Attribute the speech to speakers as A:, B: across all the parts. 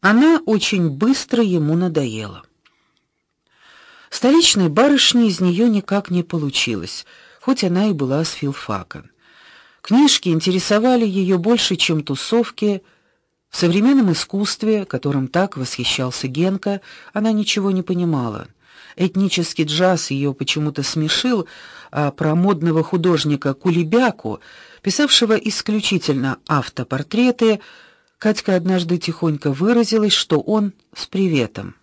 A: она очень быстро ему надоела. Столичной барышни из нее никак не получилось, хоть она и была с филфака. Книжки интересовали ее больше, чем тусовки. В современном искусстве, которым так восхищался Генка, она ничего не понимала. Этнический джаз ее почему-то смешил, а про модного художника Кулебяку, писавшего исключительно автопортреты, Катька однажды тихонько выразилась, что он с приветом.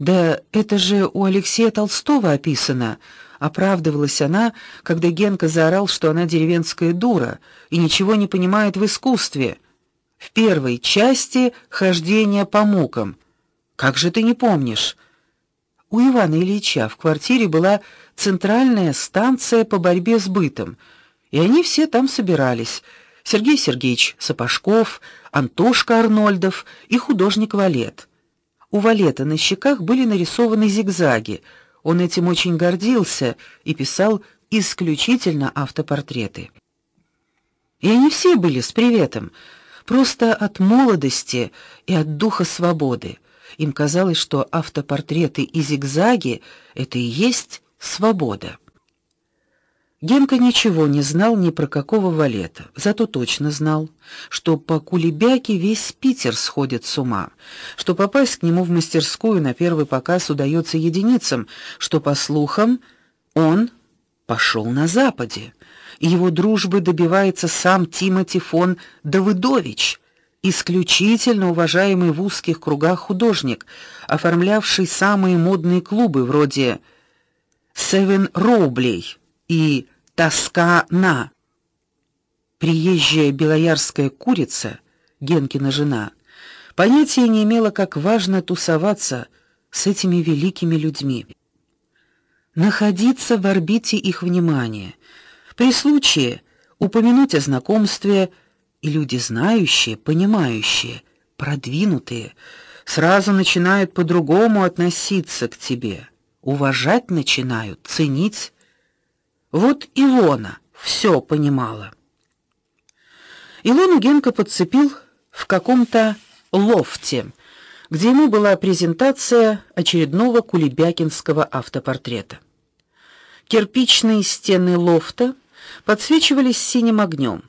A: Да это же у Алексея Толстого описано, оправдывалась она, когда Генка заорал, что она деревенская дура и ничего не понимает в искусстве. В первой части Хождение по мукам. Как же ты не помнишь? У Ивана Ильича в квартире была центральная станция по борьбе с бытом, и они все там собирались. Сергей Сергеевич Сапожков, Антошка Арнольдов и художник Валет. У Валета на щеках были нарисованы зигзаги. Он этим очень гордился и писал исключительно автопортреты. И они все были с приветом, просто от молодости и от духа свободы. Им казалось, что автопортреты и зигзаги это и есть свобода. Генка ничего не знал ни про какого валета, зато точно знал, что по Кулебяке весь Питер сходит с ума, что попасть к нему в мастерскую на первый показ удается единицам, что по слухам он пошел на западе, и его дружбы добивается сам Тимоти фон Давыдович, исключительно уважаемый в узких кругах художник, оформлявший самые модные клубы вроде Seven Роублей и тоска на. Приезжая белоярская курица, Генкина жена, понятия не имела, как важно тусоваться с этими великими людьми. Находиться в орбите их внимания, при случае упомянуть о знакомстве, и люди знающие, понимающие, продвинутые сразу начинают по-другому относиться к тебе, уважать начинают, ценить вот Илона все понимала. Илону Генка подцепил в каком-то лофте, где ему была презентация очередного кулебякинского автопортрета. Кирпичные стены лофта подсвечивались синим огнем.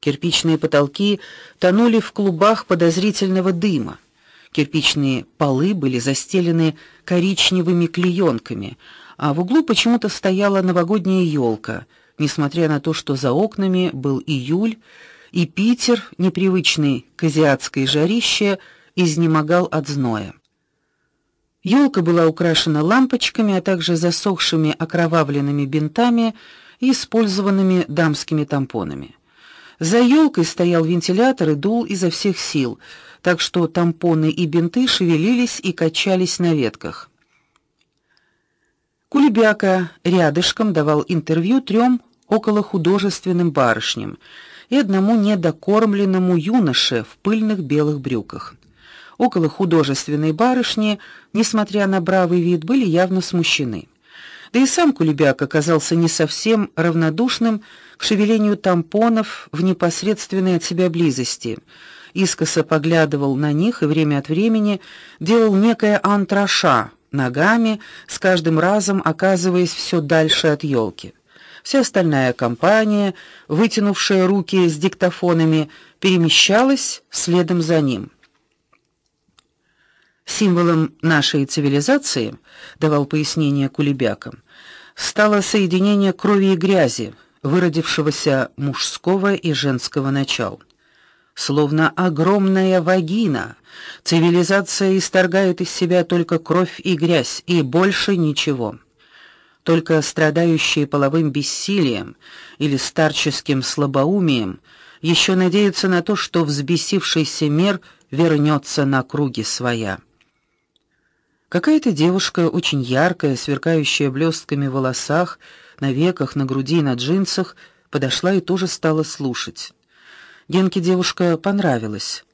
A: Кирпичные потолки тонули в клубах подозрительного дыма. Кирпичные полы были застелены коричневыми клеенками, а в углу почему-то стояла новогодняя елка, несмотря на то, что за окнами был июль, и Питер, непривычный к азиатской жарище, изнемогал от зноя. Елка была украшена лампочками, а также засохшими окровавленными бинтами и использованными дамскими тампонами. За елкой стоял вентилятор и дул изо всех сил, так что тампоны и бинты шевелились и качались на ветках. Кулебяка рядышком давал интервью трем околохудожественным барышням и одному недокормленному юноше в пыльных белых брюках. Околохудожественные барышни, несмотря на бравый вид, были явно смущены. Да и сам Кулебяк оказался не совсем равнодушным к шевелению тампонов в непосредственной от себя близости. Искоса поглядывал на них и время от времени делал некое антраша ногами, с каждым разом оказываясь все дальше от елки. Вся остальная компания, вытянувшая руки с диктофонами, перемещалась следом за ним. Символом нашей цивилизации, давал пояснение Кулебякам, стало соединение крови и грязи, выродившегося мужского и женского начал словно огромная вагина. Цивилизация исторгает из себя только кровь и грязь, и больше ничего. Только страдающие половым бессилием или старческим слабоумием еще надеются на то, что взбесившийся мир вернется на круги своя. Какая-то девушка, очень яркая, сверкающая блестками в волосах, на веках, на груди и на джинсах, подошла и тоже стала слушать. Генке девушка понравилась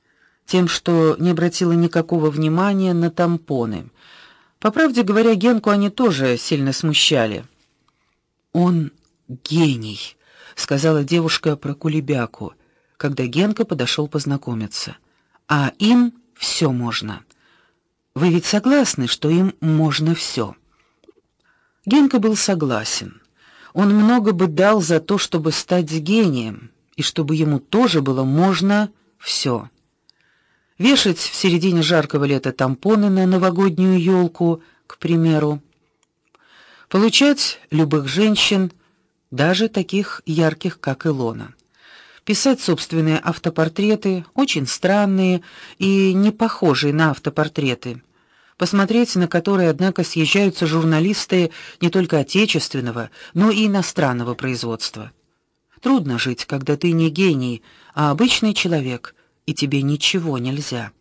A: тем, что не обратила никакого внимания на тампоны. По правде говоря, Генку они тоже сильно смущали. Он гений, сказала девушка про Кулебяку, когда Генка подошел познакомиться. а им все можно. Вы ведь согласны, что им можно все? Генка был согласен. Он много бы дал за то, чтобы стать гением, и чтобы ему тоже было можно все. Вешать в середине жаркого лета тампоны на новогоднюю елку, к примеру. Получать любых женщин, даже таких ярких, как Илона. Писать собственные автопортреты, очень странные и не похожие на автопортреты посмотреть на которые, однако, съезжаются журналисты не только отечественного, но и иностранного производства. Трудно жить, когда ты не гений, а обычный человек, и тебе ничего нельзя.